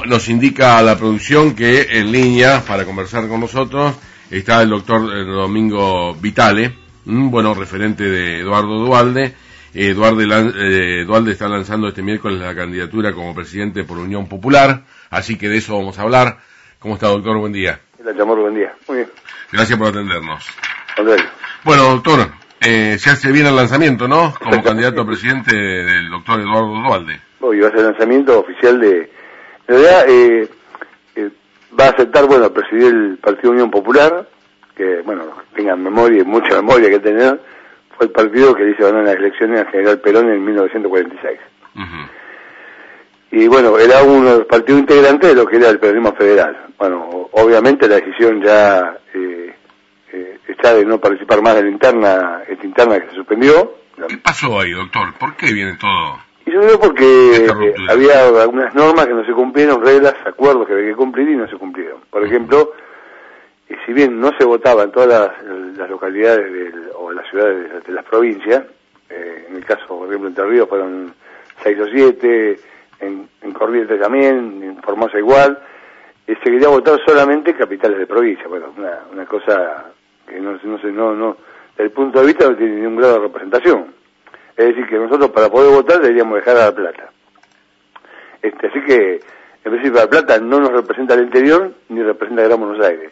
Bueno, nos indica la producción que en línea para conversar con nosotros está el doctor eh, Domingo Vitale, bueno, referente de Eduardo Dualde. Eduardo eh, Dualde está lanzando este miércoles la candidatura como presidente por Unión Popular, así que de eso vamos a hablar. ¿Cómo está, doctor? Buen día. Hola, buen día. Muy bien. Gracias por atendernos. Bueno, doctor, eh, se hace bien el lanzamiento, ¿no? Como candidato a presidente del doctor Eduardo Dualde. Hoy va a ser el lanzamiento oficial de en realidad eh, eh, va a aceptar, bueno, presidir el Partido Unión Popular, que, bueno, tengan memoria, mucha memoria que tener, fue el partido que dice ganar las elecciones al general Perón en 1946. Y bueno, era uno de los partidos integrantes de lo que era el peronismo federal. Bueno, obviamente la decisión ya eh, eh, está de no participar más de la interna, esta interna que se suspendió. ¿Qué pasó ahí, doctor? ¿Por qué viene todo? Y yo creo porque eh, había algunas normas que no se cumplieron, reglas, acuerdos que había que cumplir y no se cumplieron. Por ejemplo, eh, si bien no se votaba en todas las, localidades o las ciudades de, las provincias, eh, en el caso, por ejemplo, Entre Ríos fueron seis o siete, en, en Corrientes también, en Formosa igual, se quería votar solamente capitales de provincia. Bueno, una, una cosa que no, no, no, no, desde el punto de vista no tiene ningún grado de representación. Es decir, que nosotros para poder votar deberíamos dejar a La Plata. Este, así que, en principio, La Plata no nos representa el interior ni representa Gran Buenos Aires.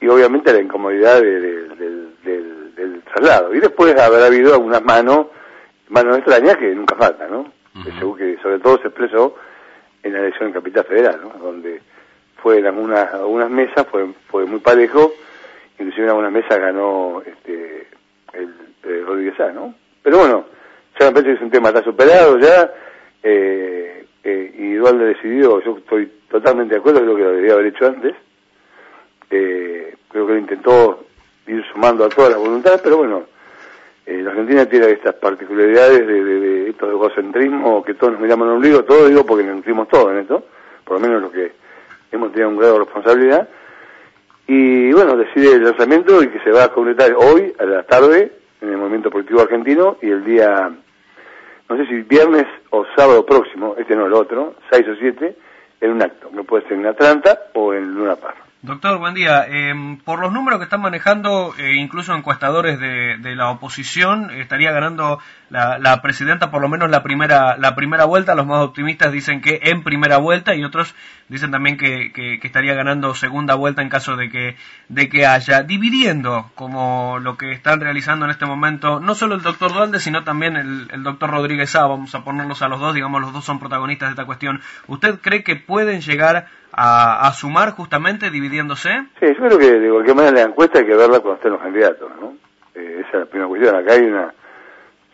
Y obviamente la incomodidad del, traslado. Y después habrá habido algunas manos, manos extrañas que nunca faltan, ¿no? que sobre todo se expresó en la elección en Capital Federal, ¿no? Donde fue en algunas, algunas mesas, fue, fue muy parejo, inclusive en algunas mesas ganó este, el, Rodríguez A, ¿no? Pero bueno, ya que es un tema, está superado ya, eh, eh, y Eduardo ha decidido, yo estoy totalmente de acuerdo, creo que lo debería haber hecho antes, eh, creo que lo intentó ir sumando a todas las voluntades, pero bueno, la Argentina tiene estas particularidades de, de, estos egocentrismo, que todos nos miramos en el ombligo, todo digo porque nos nutrimos todos en esto, por lo menos lo que hemos tenido un grado de responsabilidad, y bueno, decide el lanzamiento y que se va a completar hoy a la tarde en el movimiento político argentino y el día, no sé si viernes o sábado próximo, este no el otro, 6 o 7, en un acto, que puede ser en Atlanta o en Luna Park. Doctor, buen día. Em, por los números que están manejando, eh, incluso encuestadores de, la oposición, estaría ganando la, presidenta por lo menos la primera la primera vuelta. Los más optimistas dicen que en primera vuelta y otros dicen también que, estaría ganando segunda vuelta en caso de que de que haya dividiendo como lo que están realizando en este momento no solo el doctor Dualde sino también el, el doctor Rodríguez A. Vamos a ponerlos a los dos, digamos los dos son protagonistas de esta cuestión. ¿Usted cree que pueden llegar a, sumar justamente dividiéndose? Sí, yo creo que de cualquier manera la encuesta hay que verla cuando estén los candidatos, ¿no? Eh, esa es la primera cuestión. Acá hay una,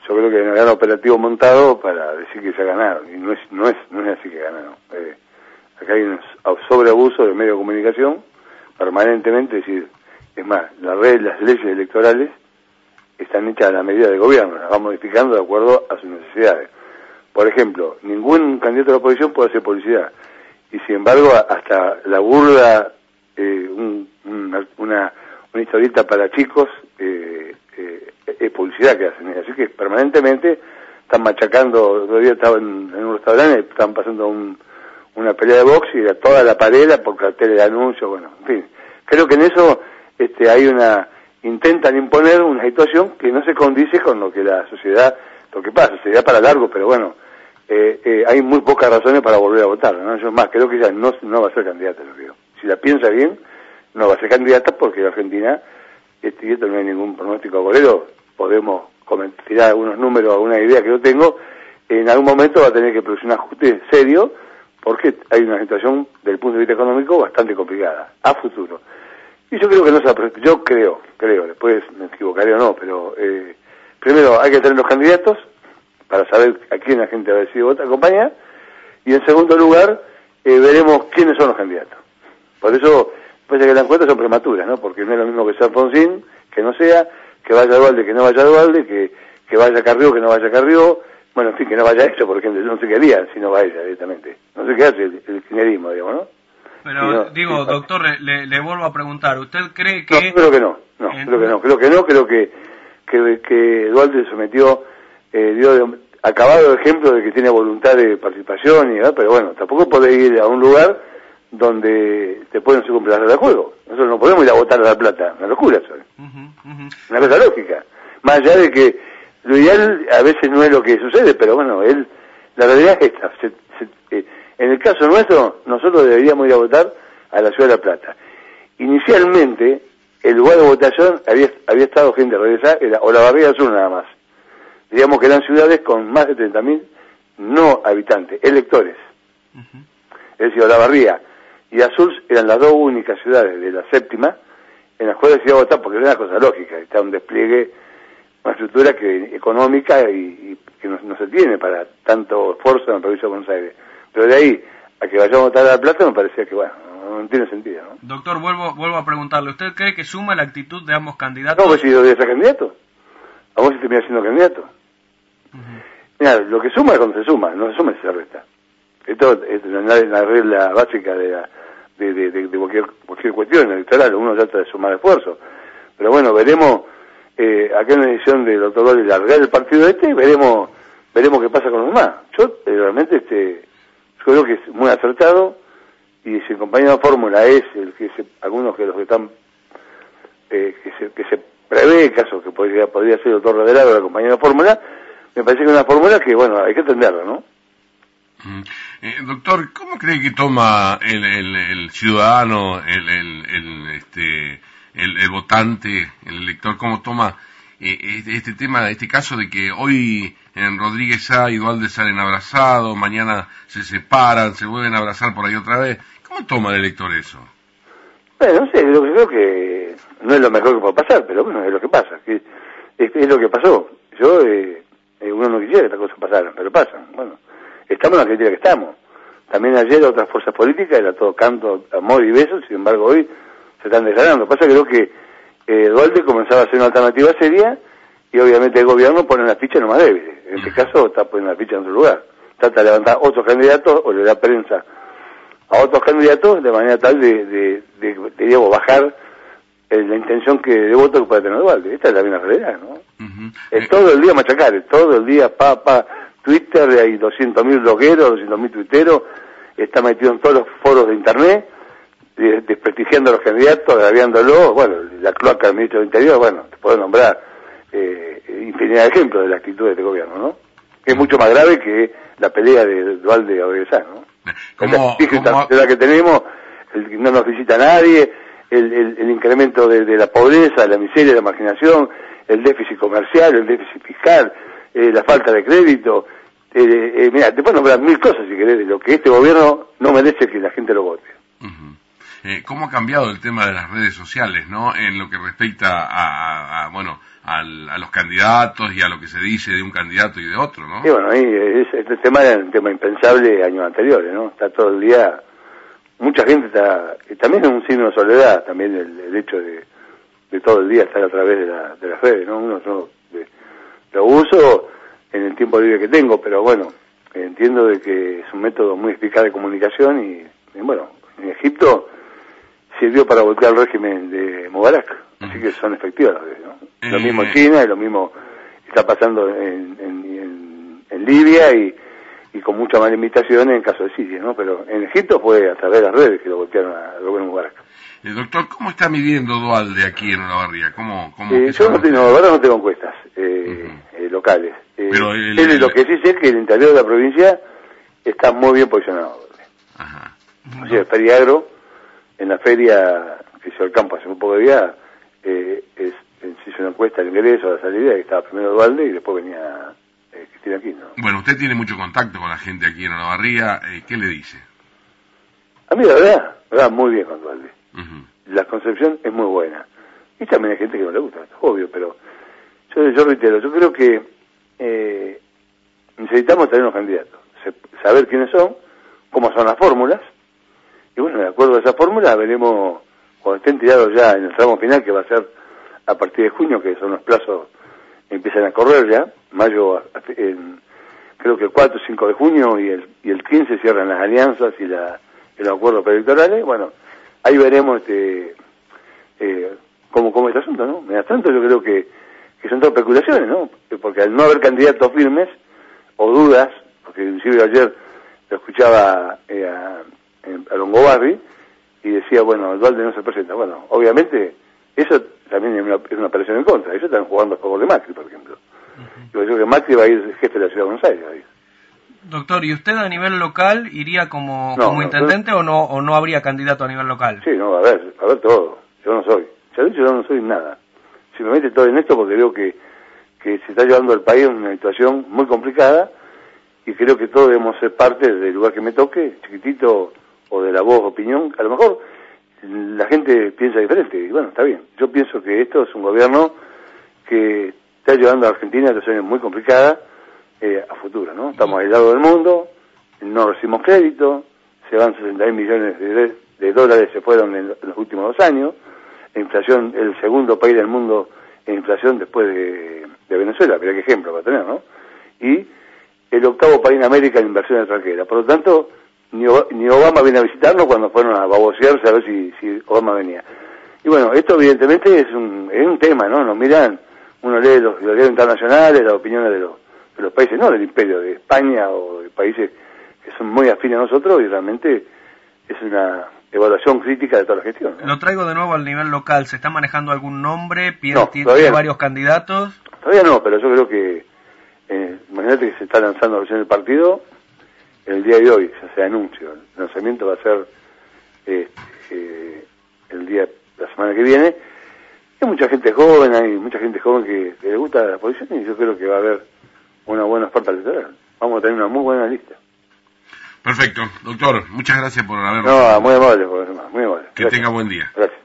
yo creo que hay un gran operativo montado para decir que se ha ganado, y no es, no es, no es así que ganaron. Eh, acá hay un sobreabuso de medios de comunicación permanentemente, es decir, es más, las redes, las leyes electorales están hechas a la medida del gobierno, las va modificando de acuerdo a sus necesidades. Por ejemplo, ningún candidato de la oposición puede hacer publicidad y sin embargo hasta la burla, eh, una, una, historieta para chicos, eh, eh, es publicidad que hacen. Así que permanentemente están machacando, todavía estaba en, un restaurante, están pasando una pelea de box y a toda la pared por cartel de anuncio, bueno, en fin. Creo que en eso este, hay una, intentan imponer una situación que no se condice con lo que la sociedad, lo que pasa, sería para largo, pero bueno, eh, eh, hay muy pocas razones para volver a votar. ¿no? Yo más creo que ella no, va a ser candidata, lo creo. Si la piensa bien, no va a ser candidata porque en Argentina, este, y esto no hay ningún pronóstico bolero, podemos tirar algunos números, alguna idea que yo tengo, en algún momento va a tener que producir un ajuste serio porque hay una situación del punto de vista económico bastante complicada a futuro. Y yo creo que no se yo creo, creo, después me equivocaré o no, pero eh, primero hay que tener los candidatos, para saber a quién la gente va a decidir votar, acompañar, y en segundo lugar, eh, veremos quiénes son los candidatos. Por eso, puede que las encuestas son prematuras, ¿no? Porque no es lo mismo que San Fonsín, que no sea, que vaya Dualde, que no vaya Dualde, que, que vaya Carrió, que no vaya Carrió, bueno, en fin, que no vaya eso, por ejemplo, yo no sé qué haría si no va ella directamente. No sé qué hace el, el digamos, ¿no? Pero, digo, doctor, le, le, vuelvo a preguntar, ¿usted cree que...? No, creo que no, no, creo que no, creo que no, creo que, que, que Dualde sometió eh, dio acabado ejemplo de que tiene voluntad de participación, y, pero bueno, tampoco podés ir a un lugar donde te pueden las de juego. Nosotros no podemos ir a votar a La Plata, una locura eso. Una cosa lógica. Más allá de que lo ideal a veces no es lo que sucede, pero bueno, él, la realidad es esta. Eh, en el caso nuestro, nosotros deberíamos ir a votar a la ciudad de La Plata. Inicialmente, el lugar de votación había, había estado gente regresada, o la Barriga Sur nada más. Digamos que eran ciudades con más de 30.000 no habitantes, electores. Es decir, la Barría y Azul eran las dos únicas ciudades de la séptima en las cuales se iba a votar porque era una cosa lógica, está un despliegue, una estructura que económica y, que no, se tiene para tanto esfuerzo en la provincia de Buenos Aires. Pero de ahí a que vayamos a votar a La Plata me parecía que, bueno, no tiene sentido, ¿no? Doctor, vuelvo, vuelvo a preguntarle, ¿usted cree que suma la actitud de ambos candidatos? No, pues si yo voy a ser candidato. A vos si termina siendo candidato. Mira, lo que suma es cuando se suma, no se suma si se resta. Esto es la, regla básica de, de, de, cualquier, cualquier cuestión electoral, uno trata de sumar esfuerzo. Pero bueno, veremos, eh, acá en la edición del doctor Gol largar el partido este, veremos veremos qué pasa con los demás. Yo eh, realmente este, yo creo que es muy acertado y si el compañero fórmula es el que se, algunos que los que están eh, que se que se prevé caso que podría podría ser el doctor Revelado la compañía de fórmula me parece que es una fórmula que bueno hay que atenderla no mm. eh, doctor cómo cree que toma el, el, ciudadano el, el, este el, votante el elector cómo toma eh, este, este tema este caso de que hoy en Rodríguez A y Dualde salen abrazados, mañana se separan, se vuelven a abrazar por ahí otra vez. ¿Cómo toma el elector eso? Bueno, no sé, yo creo que no es lo mejor que puede pasar, pero bueno, es lo que pasa, que es, lo que pasó. Yo, eh, eh, uno no quisiera que estas cosas pasaran, pero pasan. Bueno, estamos en la crítica que estamos. También ayer otras fuerzas políticas era todo canto, amor y besos, sin embargo hoy se están desgranando. Pasa que creo que eh, Dualde comenzaba a ser una alternativa seria y obviamente el gobierno pone la ficha no más débil. En este caso está poniendo la ficha en su lugar. Trata de levantar otros candidatos o le da prensa a otros candidatos de manera tal de, de, de, bajar la intención que de voto que puede tener Duarte. Esta es la misma realidad, ¿no? Es todo el día machacar, es todo el día papa, Twitter, hay 200.000 blogueros, 200.000 tuiteros, está metido en todos los foros de Internet, desprestigiando a los candidatos, agraviándolos, bueno, la cloaca del ministro del Interior, bueno, te puedo nombrar eh, infinidad de ejemplos de la actitud de este gobierno, ¿no? Es mucho más grave que la pelea de Dualde a ¿no? ¿Cómo, la que tenemos, el, no nos visita nadie, el, el, incremento de, la pobreza, la miseria, la marginación, el déficit comercial, el déficit fiscal, eh, la falta de crédito. Eh, eh, mira, te puedo nombrar mil cosas si querés de lo que este gobierno no merece que la gente lo vote. Eh, ¿Cómo ha cambiado el tema de las redes sociales, no? En lo que respecta a, bueno, a los candidatos y a lo que se dice de un candidato y de otro, ¿no? Sí, bueno, ahí este tema era un tema impensable años anteriores, ¿no? Está todo el día, mucha gente está, también es un signo de soledad, también el, hecho de, todo el día estar a través de, las redes, ¿no? Uno yo, lo uso en el tiempo libre que tengo, pero bueno, entiendo de que es un método muy eficaz de comunicación y, y bueno, en Egipto sirvió para voltear el régimen de Mubarak. Así que son efectivas las redes, ¿no? Lo mismo en China y lo mismo está pasando en, en, en, Libia y, y, con mucha más limitaciones en caso de Siria, ¿no? Pero en Egipto fue a través de las redes que lo voltearon al gobierno Mubarak. El doctor, ¿cómo está midiendo Dualde aquí en Olavarría? ¿Cómo, cómo eh, yo no tengo, no tengo encuestas eh, eh, locales. Eh, Pero lo que sí sé es que el interior de la provincia está muy bien posicionado. Ajá. O sea, Feriagro, en la feria que hizo el campo hace un poco de día, eh, es, se hizo una encuesta al ingreso, a la salida, que estaba primero Dualde y después venía eh, Cristina Aquino. Bueno, usted tiene mucho contacto con la gente aquí en Olavarría, eh, ¿qué le dice? A mí la verdad, verdad muy bien con Dualde. La concepción es muy buena. Y también hay gente que no le gusta, obvio, pero yo, yo reitero, yo creo que eh, necesitamos tener unos candidatos, saber quiénes son, cómo son las fórmulas, y bueno, de acuerdo a esa fórmula veremos cuando estén tirados ya en el tramo final, que va a ser a partir de junio, que son los plazos empiezan a correr ya, mayo, creo que el 4 o 5 de junio y el, y el 15 cierran las alianzas y, la, los acuerdos preelectorales, bueno, ahí veremos este, eh, cómo, cómo es el asunto, ¿no? Mientras tanto yo creo que, que son todas especulaciones, ¿no? Porque al no haber candidatos firmes, o dudas, porque inclusive ayer lo escuchaba eh, a, a Longobardi y decía, bueno, el Dualde no se presenta. Bueno, obviamente eso también es una, es una operación en contra. Ellos están jugando a favor de Macri, por ejemplo. Yo creo que Macri va a ir jefe de la ciudad de Buenos Aires. Doctor, ¿y usted a nivel local iría como, como intendente o no o no habría candidato a nivel local? Sí, no, a ver, a ver todo. Yo no soy. Ya dicho, yo no soy nada. Si me mete todo en esto porque creo que, que se está llevando el país en una situación muy complicada y creo que todos debemos ser parte del lugar que me toque, chiquitito o de la voz opinión. A lo mejor la gente piensa diferente y bueno, está bien. Yo pienso que esto es un gobierno que está llevando a Argentina a una situación muy complicada eh, a futuro, ¿no? Estamos aislados del mundo, no recibimos crédito, se van 60 millones de, dólares, se fueron en, los últimos dos años, la inflación, el segundo país del mundo en inflación después de, Venezuela, mira qué ejemplo para tener, ¿no? Y el octavo país en América en inversión extranjera. Por lo tanto, ni, Obama viene a visitarnos cuando fueron a babosearse a ver si, si Obama venía. Y bueno, esto evidentemente es un, es un tema, ¿no? Nos miran, uno lee los diarios internacionales, las opiniones de los de los países, no del imperio, de España o de países que son muy afines a nosotros y realmente es una evaluación crítica de toda la gestión. Lo traigo de nuevo al nivel local. ¿Se está manejando algún nombre? ¿Tiene varios candidatos? Todavía no, pero yo creo que, eh, imagínate que se está lanzando recién el partido, el día de hoy se hace anuncio. El lanzamiento va a ser eh, eh, el día, la semana que viene. Hay mucha gente joven, hay mucha gente joven que, que le gusta la posición y yo creo que va a haber una buena oferta electoral. Vamos a tener una muy buena lista. Perfecto. Doctor, muchas gracias por habernos... No, muy amable, muy amable. Que tenga buen día. Gracias.